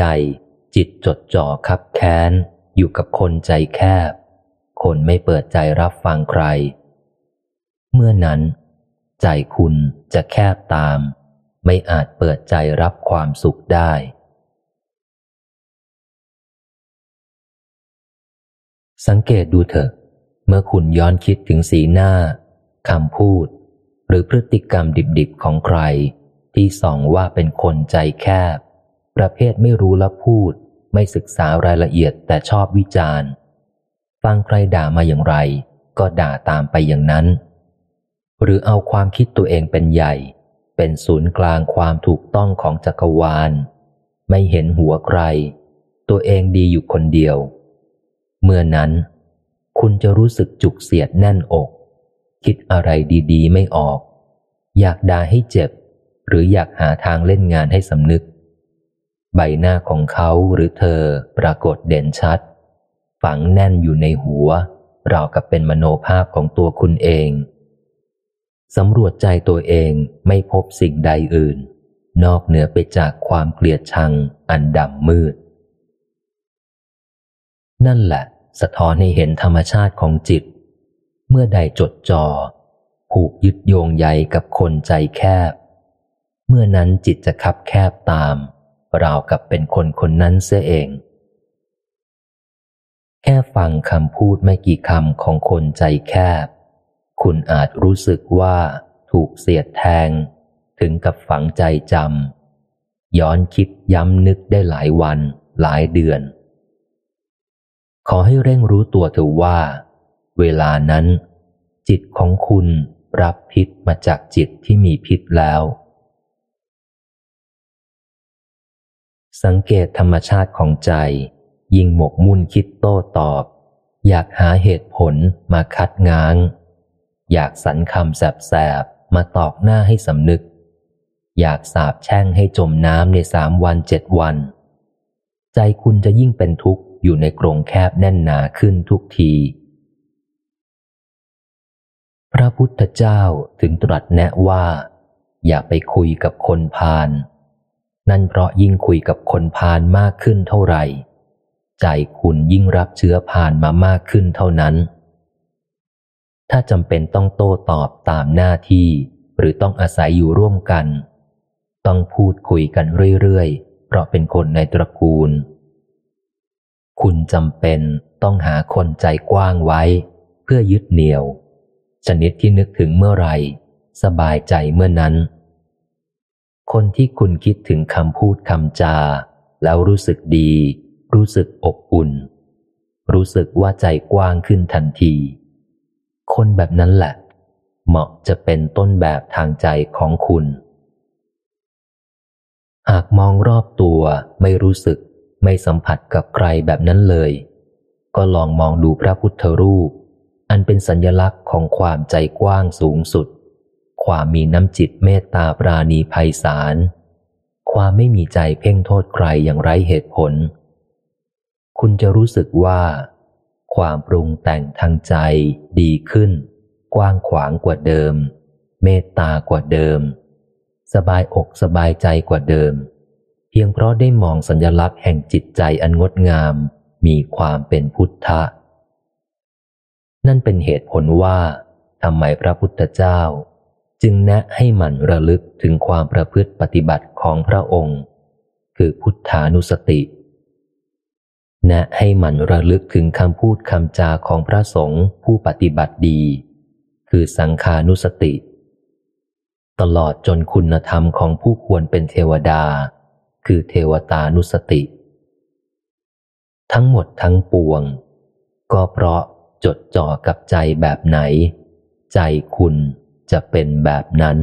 ใดจิตจดจ่อคับแค้น อยู่กับคนใจแคบ คนไม่เปิดใจรับฟังใคร เมื่อนั้น ใจคุณจะแคบตาม ไม่อาจเปิดใจรับความสุขได้ สังเกตดูเถอะ เมื่อคุณย้อนคิดถึงสีหน้าคำพูด หรือพฤติกรรมดิบๆของใคร ที่ส่องว่าเป็นคนใจแคบ ประเภทไม่รู้และพูด ไม่ศึกษารายละเอียดแต่ชอบวิจารณ์ ฟังใครด่ามาอย่างไร ก็ด่าตามไปอย่างนั้น หรือเอาความคิดตัวเองเป็นใหญ่ เป็นศูนย์กลางความถูกต้องของจักรวาล ไม่เห็นหัวใคร ตัวเองดีอยู่คนเดียว เมื่อนั้น คุณจะรู้สึกจุกเสียดแน่นอก คิดอะไรดีๆ ไม่ออก อยากด่าให้เจ็บ หรืออยากหาทางเล่นงานให้สำนึก ใบหน้าของเขาหรือเธอปรากฏเด่นชัด ฝังแน่นอยู่ในหัว ราวกับเป็นมโนภาพของตัวคุณเอง สำรวจใจตัวเองไม่พบสิ่งใดอื่น นอกเหนือไปจากความเกลียดชังอันดำมืด นั่นแหละ สะท้อนให้เห็นธรรมชาติของจิต เมื่อใดจดจอ่อผูกยึดโยงใยกับคนใจแคบ เมื่อนั้นจิตจะคับแคบตาม ราวกับเป็นคนคนนั้นเสียเอง แค่ฟังคำพูดไม่กี่คำของคนใจแคบ คุณอาจรู้สึกว่าถูกเสียดแทง ถึงกับฝังใจจำย้อนคิดย้ำนึกได้หลายวันหลายเดือน ขอให้เร่งรู้ตัวเถอะว่า เวลานั้น จิตของคุณรับพิษมาจากจิตที่มีพิษแล้ว สังเกตธรรมชาติของใจ ยิ่งหมกมุ่นคิดโต้ตอบ อยากหาเหตุผลมาคัดง้าง อยากสรรคำแสบๆ มาตอกหน้าให้สำนึก อยากสาบแช่งให้จมน้ำในสามวันเจ็ดวัน ใจคุณจะยิ่งเป็นทุกข์อยู่ในกรงแคบแน่นหนาขึ้นทุกที พระพุทธเจ้าถึงตรัสแนะว่า อย่าไปคุยกับคนพาล นั่นเพราะยิ่งคุยกับคนพาลมากขึ้นเท่าไหร่ ใจคุณยิ่งรับเชื้อพาลมามากขึ้นเท่านั้น ถ้าจำเป็นต้องโต้ตอบตามหน้าที่ หรือต้องอาศัยอยู่ร่วมกัน ต้องพูดคุยกันเรื่อยๆ เพราะเป็นคนในตระกูล คุณจำเป็นต้องหาคนใจกว้างไว้ เพื่อยึดเหนี่ยว ชนิดที่นึกถึงเมื่อไหร่ สบายใจเมื่อนั้น คนที่คุณคิดถึงคำพูดคำจา แล้วรู้สึกดี รู้สึกอบอุ่น รู้สึกว่าใจกว้างขึ้นทันที คนแบบนั้นแหละ เหมาะจะเป็นต้นแบบทางใจของคุณ หากมองรอบตัวไม่รู้สึกไม่สัมผัสกับใครแบบนั้นเลย ก็ลองมองดูพระพุทธรูป อันเป็นสัญญลักษณ์ของความใจกว้างสูงสุด ความมีน้ำจิตเมตตาปราณีภัยสาร ความไม่มีใจเพ่งโทษใครอย่างไร้เหตุผล คุณจะรู้สึกว่า ความปรุงแต่งทางใจดีขึ้น กว้างขวางกว่าเดิม เมตตากว่าเดิม สบายอกสบายใจกว่าเดิม เพียงเพราะได้มองสัญลักษณ์แห่งจิตใจอันงดงาม มีความเป็นพุทธะ นั่นเป็นเหตุผลว่าทำไมพระพุทธเจ้า จึงแนะให้หมั่นระลึกถึงความประพฤติปฏิบัติของพระองค์ คือพุทธานุสติ แนะให้หมั่นระลึกถึงคำพูดคำจาของพระสงฆ์ผู้ปฏิบัติดี คือสังขานุสติ ตลอดจนคุณธรรมของผู้ควรเป็นเทวดา คือเทวตานุสติ ทั้งหมดทั้งปวง ก็เพราะจดจ่อกับใจแบบไหน ใจคุณ จะเป็นแบบนั้น